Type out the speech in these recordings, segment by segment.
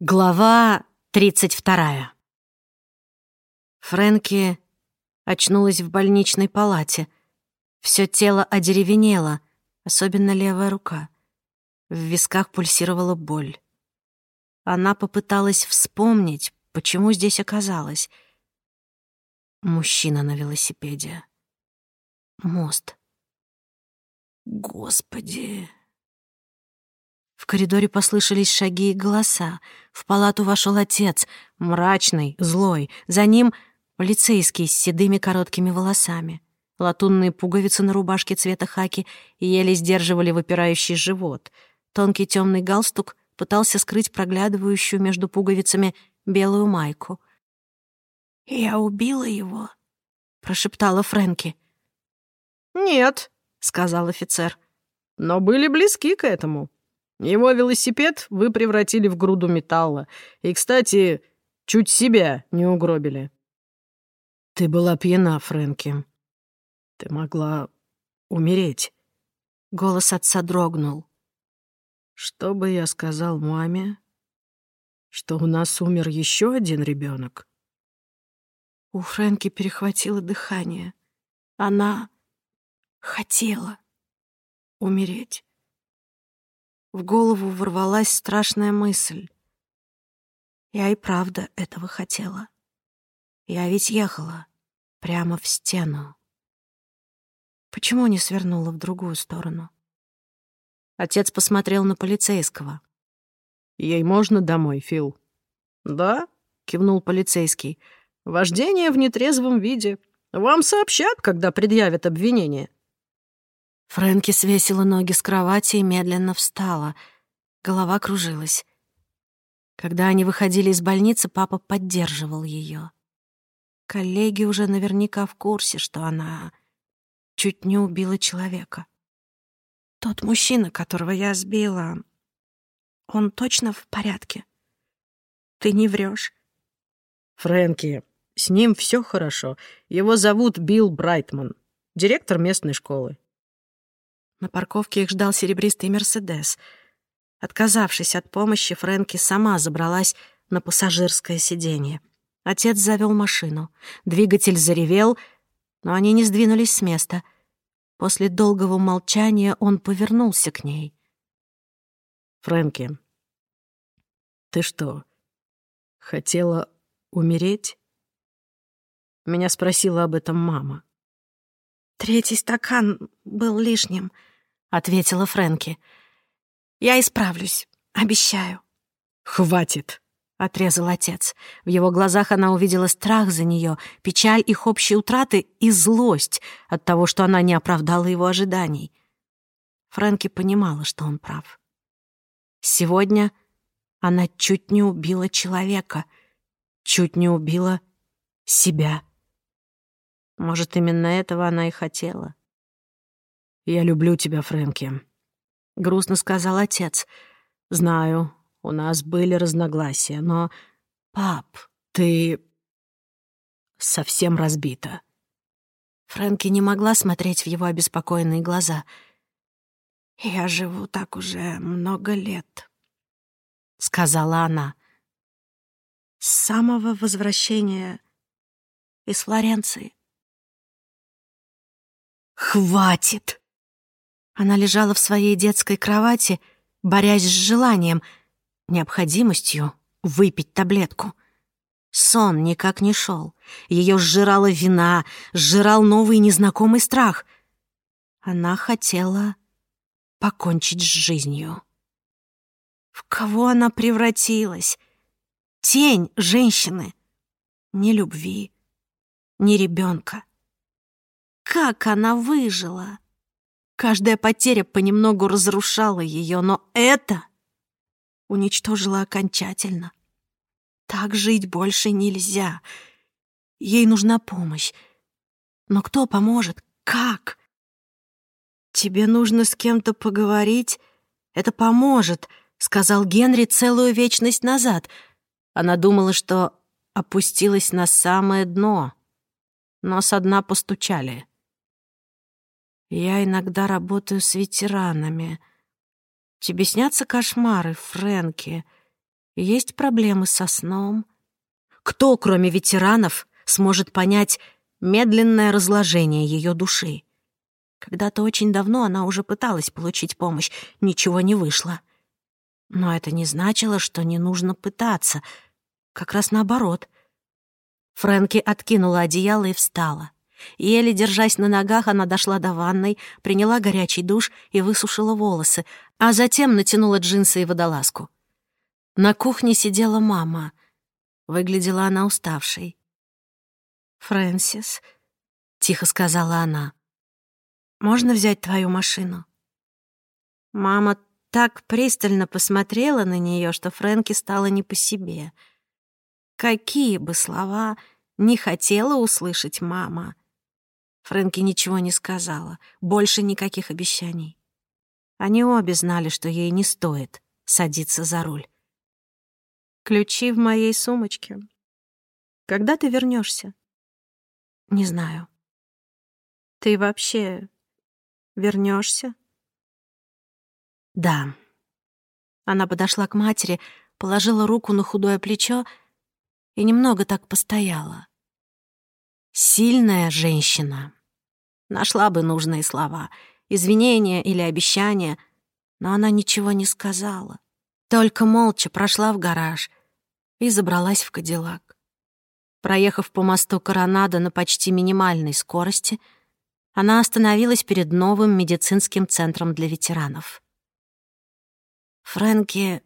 Глава 32. Фрэнки очнулась в больничной палате. Всё тело одеревенело, особенно левая рука. В висках пульсировала боль. Она попыталась вспомнить, почему здесь оказалась. Мужчина на велосипеде. Мост. Господи, в коридоре послышались шаги и голоса. В палату вошел отец, мрачный, злой. За ним полицейский с седыми короткими волосами. Латунные пуговицы на рубашке цвета хаки еле сдерживали выпирающий живот. Тонкий темный галстук пытался скрыть проглядывающую между пуговицами белую майку. «Я убила его», — прошептала Фрэнки. «Нет», — сказал офицер, — «но были близки к этому». Его велосипед вы превратили в груду металла. И, кстати, чуть себя не угробили. Ты была пьяна, Фрэнки. Ты могла умереть. Голос отца дрогнул. Что бы я сказал маме? Что у нас умер еще один ребенок? У Фрэнки перехватило дыхание. Она хотела умереть. В голову ворвалась страшная мысль. Я и правда этого хотела. Я ведь ехала прямо в стену. Почему не свернула в другую сторону? Отец посмотрел на полицейского. «Ей можно домой, Фил?» «Да», — кивнул полицейский. «Вождение в нетрезвом виде. Вам сообщат, когда предъявят обвинение». Фрэнки свесила ноги с кровати и медленно встала. Голова кружилась. Когда они выходили из больницы, папа поддерживал ее. Коллеги уже наверняка в курсе, что она чуть не убила человека. Тот мужчина, которого я сбила, он точно в порядке? Ты не врешь? Фрэнки, с ним все хорошо. Его зовут Билл Брайтман, директор местной школы. На парковке их ждал серебристый «Мерседес». Отказавшись от помощи, Фрэнки сама забралась на пассажирское сиденье. Отец завел машину. Двигатель заревел, но они не сдвинулись с места. После долгого молчания он повернулся к ней. «Фрэнки, ты что, хотела умереть?» Меня спросила об этом мама. «Третий стакан был лишним», — ответила Фрэнки. «Я исправлюсь, обещаю». «Хватит», — отрезал отец. В его глазах она увидела страх за нее, печаль их общей утраты и злость от того, что она не оправдала его ожиданий. Фрэнки понимала, что он прав. Сегодня она чуть не убила человека, чуть не убила себя. Может, именно этого она и хотела. «Я люблю тебя, Фрэнки», — грустно сказал отец. «Знаю, у нас были разногласия, но...» «Пап, ты совсем разбита». Фрэнки не могла смотреть в его обеспокоенные глаза. «Я живу так уже много лет», — сказала она. «С самого возвращения из Флоренции. «Хватит!» Она лежала в своей детской кровати, борясь с желанием, необходимостью выпить таблетку. Сон никак не шел. Ее сжирала вина, сжирал новый незнакомый страх. Она хотела покончить с жизнью. В кого она превратилась? Тень женщины. Ни любви, ни ребенка. Как она выжила? Каждая потеря понемногу разрушала ее, но это уничтожила окончательно. Так жить больше нельзя. Ей нужна помощь. Но кто поможет? Как? «Тебе нужно с кем-то поговорить. Это поможет», — сказал Генри целую вечность назад. Она думала, что опустилась на самое дно. Но со дна постучали. Я иногда работаю с ветеранами. Тебе снятся кошмары, Фрэнки? Есть проблемы со сном. Кто, кроме ветеранов, сможет понять медленное разложение ее души? Когда-то очень давно она уже пыталась получить помощь, ничего не вышло. Но это не значило, что не нужно пытаться. Как раз наоборот. Фрэнки откинула одеяло и встала. Еле держась на ногах, она дошла до ванной, приняла горячий душ и высушила волосы, а затем натянула джинсы и водолазку. На кухне сидела мама. Выглядела она уставшей. «Фрэнсис», — тихо сказала она, — «можно взять твою машину?» Мама так пристально посмотрела на нее, что Фрэнки стало не по себе. Какие бы слова не хотела услышать мама. Фрэнки ничего не сказала, больше никаких обещаний. Они обе знали, что ей не стоит садиться за руль. «Ключи в моей сумочке. Когда ты вернешься? «Не знаю». «Ты вообще вернешься? Да. Она подошла к матери, положила руку на худое плечо и немного так постояла. Сильная женщина. Нашла бы нужные слова, извинения или обещания, но она ничего не сказала. Только молча прошла в гараж и забралась в Кадиллак. Проехав по мосту Коронадо на почти минимальной скорости, она остановилась перед новым медицинским центром для ветеранов. Фрэнки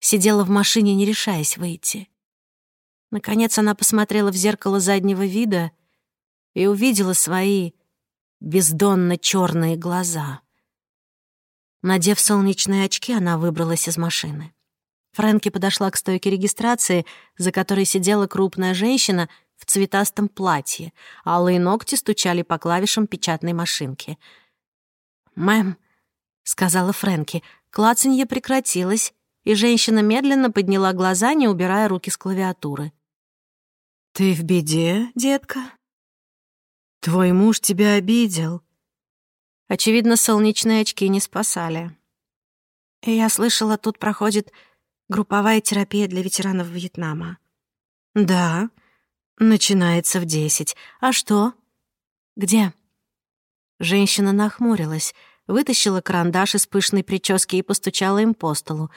сидела в машине, не решаясь выйти. Наконец она посмотрела в зеркало заднего вида и увидела свои бездонно черные глаза. Надев солнечные очки, она выбралась из машины. Фрэнки подошла к стойке регистрации, за которой сидела крупная женщина в цветастом платье. Алые ногти стучали по клавишам печатной машинки. «Мэм», — сказала Фрэнки, Клацанье прекратилось, и женщина медленно подняла глаза, не убирая руки с клавиатуры. «Ты в беде, детка? Твой муж тебя обидел». Очевидно, солнечные очки не спасали. Я слышала, тут проходит групповая терапия для ветеранов Вьетнама. «Да, начинается в десять. А что?» «Где?» Женщина нахмурилась — вытащила карандаш из пышной прически и постучала им по столу.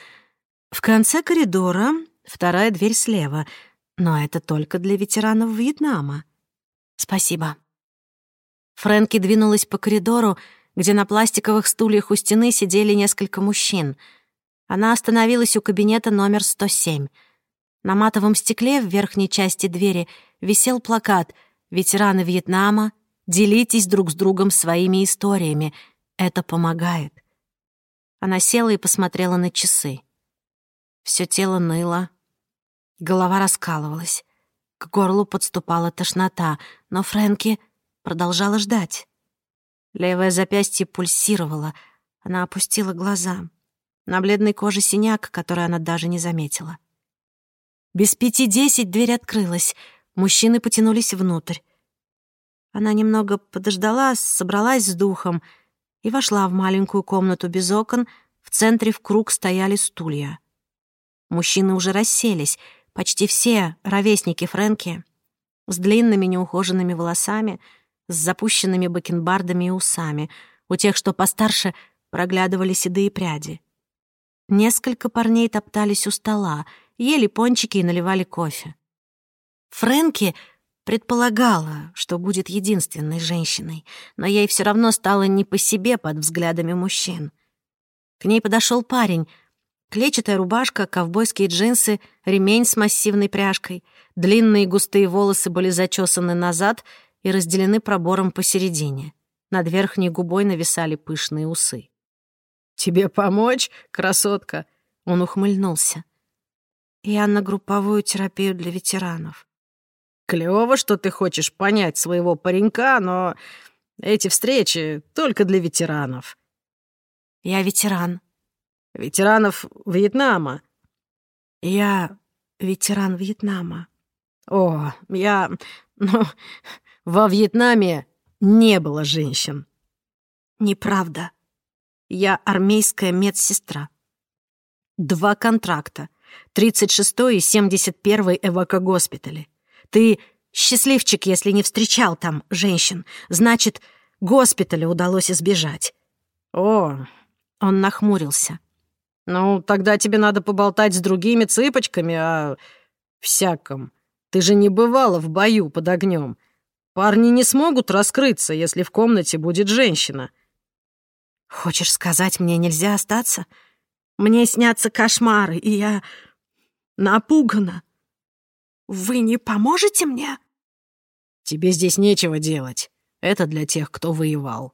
В конце коридора вторая дверь слева, но это только для ветеранов Вьетнама. Спасибо. Фрэнки двинулась по коридору, где на пластиковых стульях у стены сидели несколько мужчин. Она остановилась у кабинета номер 107. На матовом стекле в верхней части двери висел плакат «Ветераны Вьетнама, делитесь друг с другом своими историями», это помогает. Она села и посмотрела на часы. Всё тело ныло, голова раскалывалась, к горлу подступала тошнота, но Фрэнки продолжала ждать. Левое запястье пульсировало, она опустила глаза. На бледной коже синяк, который она даже не заметила. Без пяти десять дверь открылась, мужчины потянулись внутрь. Она немного подождала, собралась с духом — и вошла в маленькую комнату без окон, в центре в круг стояли стулья. Мужчины уже расселись, почти все ровесники Фрэнки, с длинными неухоженными волосами, с запущенными бакенбардами и усами. У тех, что постарше, проглядывали седые пряди. Несколько парней топтались у стола, ели пончики и наливали кофе. Фрэнки Предполагала, что будет единственной женщиной, но ей все равно стало не по себе под взглядами мужчин. К ней подошел парень. Клетчатая рубашка, ковбойские джинсы, ремень с массивной пряжкой. Длинные густые волосы были зачесаны назад и разделены пробором посередине. Над верхней губой нависали пышные усы. «Тебе помочь, красотка?» Он ухмыльнулся. «Я на групповую терапию для ветеранов». Клево, что ты хочешь понять своего паренька, но эти встречи только для ветеранов. Я ветеран. Ветеранов Вьетнама. Я ветеран Вьетнама. О, я... Ну, во Вьетнаме не было женщин. Неправда. Я армейская медсестра. Два контракта, 36-й и 71-й эвакогоспитали. Ты счастливчик, если не встречал там женщин. Значит, госпиталя удалось избежать. О, он нахмурился. Ну, тогда тебе надо поболтать с другими цыпочками о всяком. Ты же не бывала в бою под огнем. Парни не смогут раскрыться, если в комнате будет женщина. Хочешь сказать, мне нельзя остаться? Мне снятся кошмары, и я напугана. Вы не поможете мне? Тебе здесь нечего делать. Это для тех, кто воевал.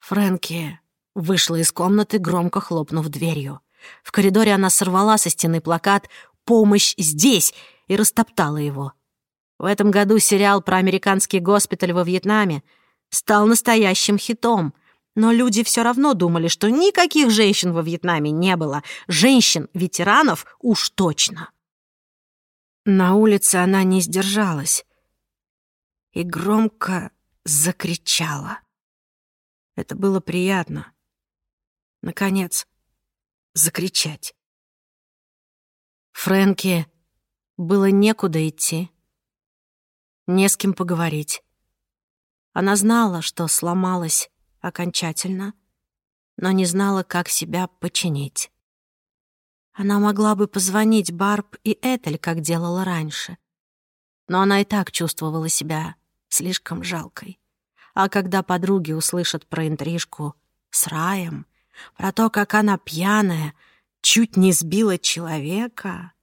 Фрэнки вышла из комнаты, громко хлопнув дверью. В коридоре она сорвала со стены плакат «Помощь здесь!» и растоптала его. В этом году сериал про американский госпиталь во Вьетнаме стал настоящим хитом, но люди все равно думали, что никаких женщин во Вьетнаме не было. Женщин-ветеранов уж точно. На улице она не сдержалась и громко закричала. Это было приятно. Наконец, закричать. Фрэнки было некуда идти, не с кем поговорить. Она знала, что сломалась окончательно, но не знала, как себя починить. Она могла бы позвонить Барб и Этель, как делала раньше. Но она и так чувствовала себя слишком жалкой. А когда подруги услышат про интрижку с Раем, про то, как она пьяная, чуть не сбила человека,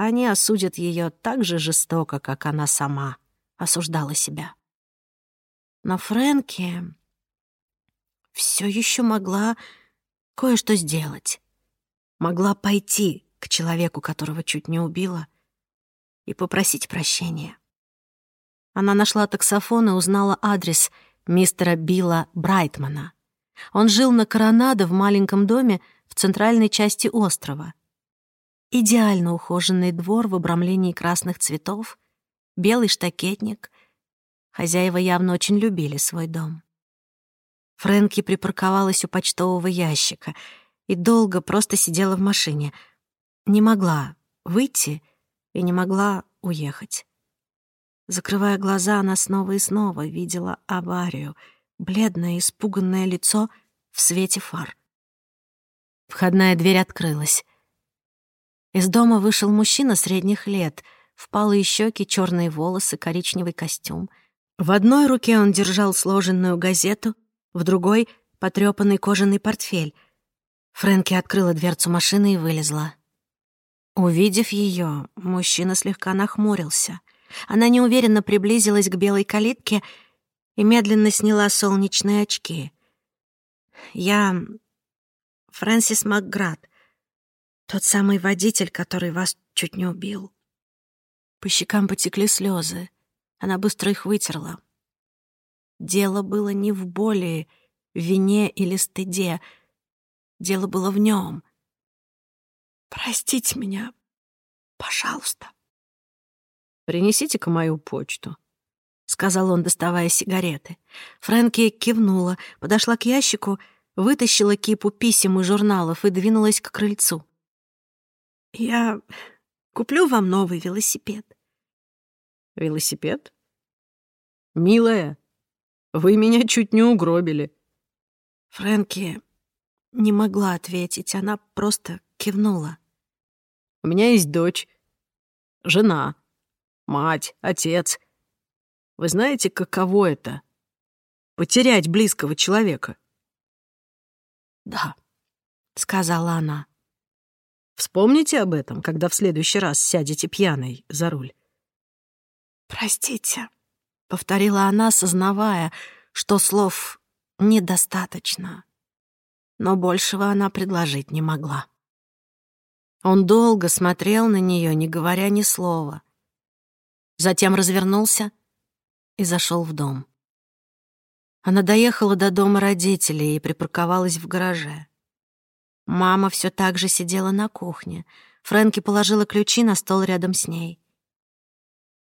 они осудят ее так же жестоко, как она сама осуждала себя. Но Фрэнки все еще могла кое-что сделать могла пойти к человеку, которого чуть не убила, и попросить прощения. Она нашла таксофон и узнала адрес мистера Билла Брайтмана. Он жил на Коронадо в маленьком доме в центральной части острова. Идеально ухоженный двор в обрамлении красных цветов, белый штакетник. Хозяева явно очень любили свой дом. Фрэнки припарковалась у почтового ящика — и долго просто сидела в машине. Не могла выйти и не могла уехать. Закрывая глаза, она снова и снова видела аварию, бледное, испуганное лицо в свете фар. Входная дверь открылась. Из дома вышел мужчина средних лет, впалые щеки, черные волосы, коричневый костюм. В одной руке он держал сложенную газету, в другой — потрёпанный кожаный портфель — Фрэнки открыла дверцу машины и вылезла. Увидев ее, мужчина слегка нахмурился. Она неуверенно приблизилась к белой калитке и медленно сняла солнечные очки. «Я Фрэнсис Макград, тот самый водитель, который вас чуть не убил». По щекам потекли слезы. Она быстро их вытерла. Дело было не в боли, вине или стыде — Дело было в нем. Простите меня, пожалуйста. Принесите-ка мою почту, сказал он, доставая сигареты. Фрэнки кивнула, подошла к ящику, вытащила кипу писем и журналов и двинулась к крыльцу. Я куплю вам новый велосипед. Велосипед? Милая, вы меня чуть не угробили. Фрэнки не могла ответить, она просто кивнула. «У меня есть дочь, жена, мать, отец. Вы знаете, каково это — потерять близкого человека?» «Да», — сказала она. «Вспомните об этом, когда в следующий раз сядете пьяной за руль». «Простите», — повторила она, сознавая, что слов недостаточно но большего она предложить не могла. Он долго смотрел на нее, не говоря ни слова. Затем развернулся и зашел в дом. Она доехала до дома родителей и припарковалась в гараже. Мама все так же сидела на кухне. Фрэнки положила ключи на стол рядом с ней.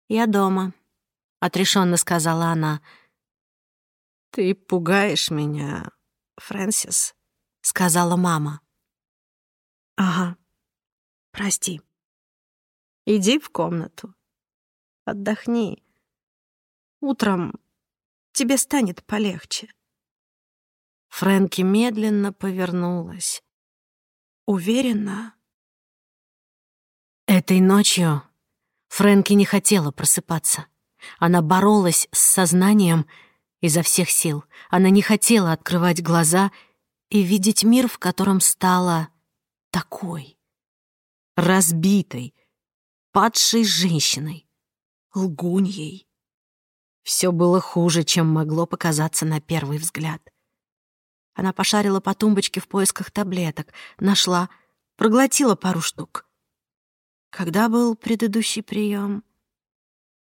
«Я дома», — отрешенно сказала она. «Ты пугаешь меня, Фрэнсис», сказала мама. «Ага», Прости. Иди в комнату. Отдохни. Утром тебе станет полегче. Фрэнки медленно повернулась. Уверена. Этой ночью Фрэнки не хотела просыпаться. Она боролась с сознанием изо всех сил. Она не хотела открывать глаза и видеть мир, в котором стала такой. Разбитой, падшей женщиной, лгуньей. Все было хуже, чем могло показаться на первый взгляд. Она пошарила по тумбочке в поисках таблеток, нашла, проглотила пару штук. Когда был предыдущий прием?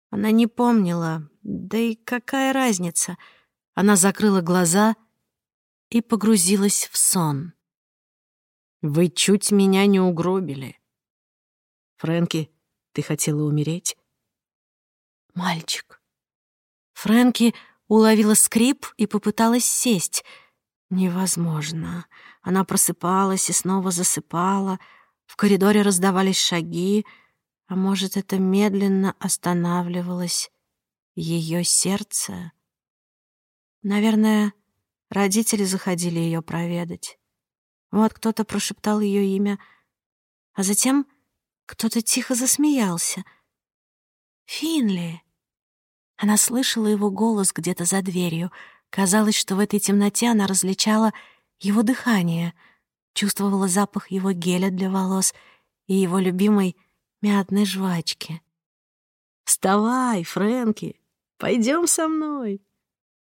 Она не помнила, да и какая разница? Она закрыла глаза и погрузилась в сон. «Вы чуть меня не угробили. Фрэнки, ты хотела умереть?» «Мальчик». Фрэнки уловила скрип и попыталась сесть — Невозможно. Она просыпалась и снова засыпала. В коридоре раздавались шаги. А может, это медленно останавливалось ее сердце? Наверное, родители заходили ее проведать. Вот кто-то прошептал ее имя, а затем кто-то тихо засмеялся. «Финли!» Она слышала его голос где-то за дверью — Казалось, что в этой темноте она различала его дыхание, чувствовала запах его геля для волос и его любимой мятной жвачки. «Вставай, Фрэнки, пойдем со мной».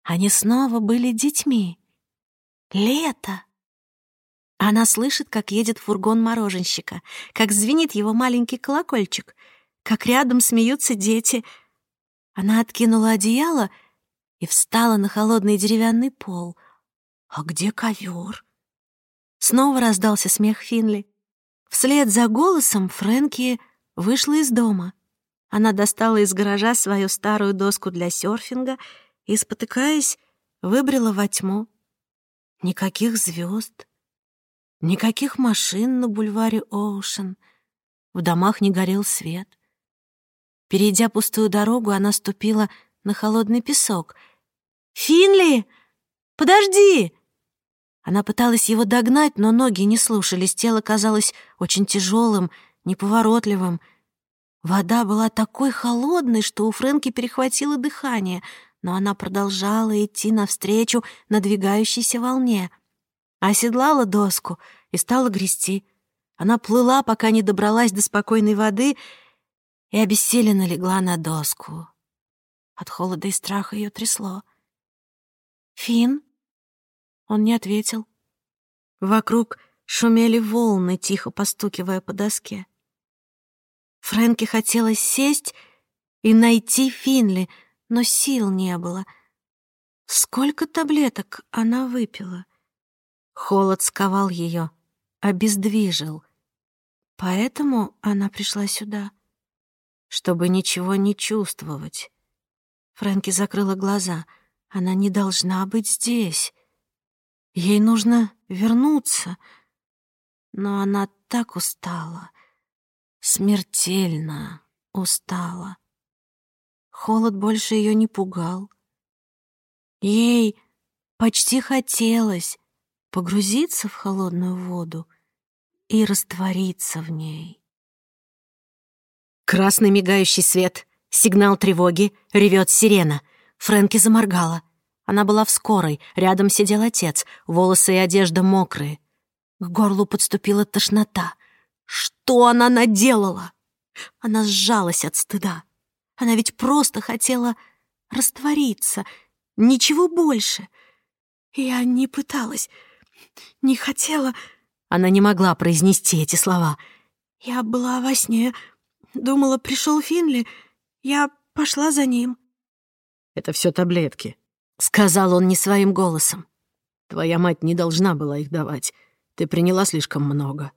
Они снова были детьми. Лето. Она слышит, как едет фургон мороженщика, как звенит его маленький колокольчик, как рядом смеются дети. Она откинула одеяло — и встала на холодный деревянный пол. А где ковер? Снова раздался смех Финли. Вслед за голосом Фрэнки вышла из дома. Она достала из гаража свою старую доску для серфинга и, спотыкаясь, выбрела во тьму. Никаких звезд, никаких машин на бульваре Оушен. В домах не горел свет. Перейдя пустую дорогу, она ступила на холодный песок — «Финли! Подожди!» Она пыталась его догнать, но ноги не слушались, тело казалось очень тяжелым, неповоротливым. Вода была такой холодной, что у Фрэнки перехватило дыхание, но она продолжала идти навстречу надвигающейся волне. Оседлала доску и стала грести. Она плыла, пока не добралась до спокойной воды и обессиленно легла на доску. От холода и страха ее трясло. «Фин?» Он не ответил. Вокруг шумели волны, тихо постукивая по доске. Фрэнке хотелось сесть и найти Финли, но сил не было. Сколько таблеток она выпила? Холод сковал ее, обездвижил. Поэтому она пришла сюда, чтобы ничего не чувствовать. Фрэнки закрыла глаза — она не должна быть здесь. Ей нужно вернуться. Но она так устала, смертельно устала. Холод больше ее не пугал. Ей почти хотелось погрузиться в холодную воду и раствориться в ней. Красный мигающий свет, сигнал тревоги, ревет сирена — Фрэнки заморгала. Она была в скорой, рядом сидел отец, волосы и одежда мокрые. К горлу подступила тошнота. Что она наделала? Она сжалась от стыда. Она ведь просто хотела раствориться, ничего больше. Я не пыталась, не хотела... Она не могла произнести эти слова. Я была во сне, думала, пришел Финли. Я пошла за ним. Это все таблетки», — сказал он не своим голосом. «Твоя мать не должна была их давать. Ты приняла слишком много».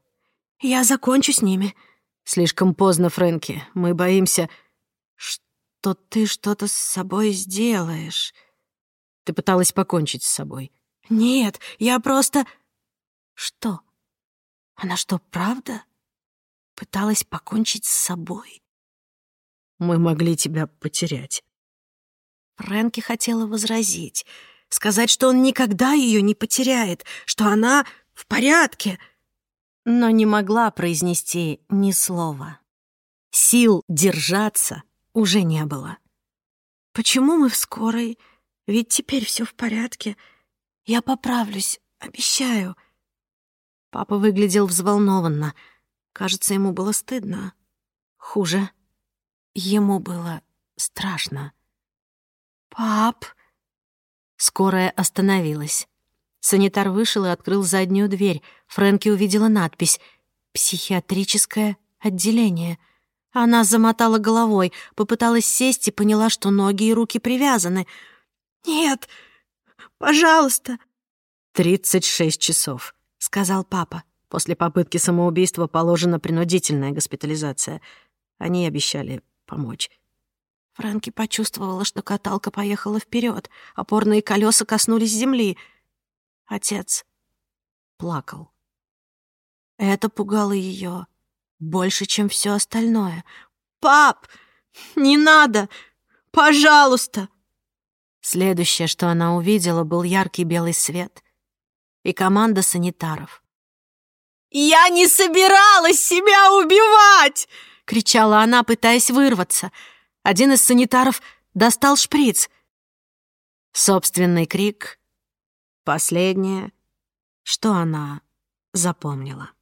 «Я закончу с ними». «Слишком поздно, Фрэнки. Мы боимся...» «Что ты что-то с собой сделаешь». «Ты пыталась покончить с собой». «Нет, я просто...» «Что? Она что, правда?» пыталась покончить с собой. Мы могли тебя потерять. Фрэнки хотела возразить, сказать, что он никогда ее не потеряет, что она в порядке, но не могла произнести ни слова. Сил держаться уже не было. «Почему мы в скорой? Ведь теперь все в порядке. Я поправлюсь, обещаю». Папа выглядел взволнованно. Кажется, ему было стыдно. Хуже. Ему было страшно. «Пап!» Скорая остановилась. Санитар вышел и открыл заднюю дверь. Фрэнки увидела надпись «Психиатрическое отделение». Она замотала головой, попыталась сесть и поняла, что ноги и руки привязаны. «Нет, пожалуйста!» «Тридцать шесть часов», — сказал папа. После попытки самоубийства положена принудительная госпитализация. Они обещали помочь. Фрэнки почувствовала, что каталка поехала вперед, опорные колеса коснулись земли. Отец плакал. Это пугало ее больше, чем все остальное. «Пап, не надо! Пожалуйста!» Следующее, что она увидела, был яркий белый свет и команда санитаров. «Я не собиралась себя убивать!» — кричала она, пытаясь вырваться. Один из санитаров достал шприц. Собственный крик — последнее, что она запомнила.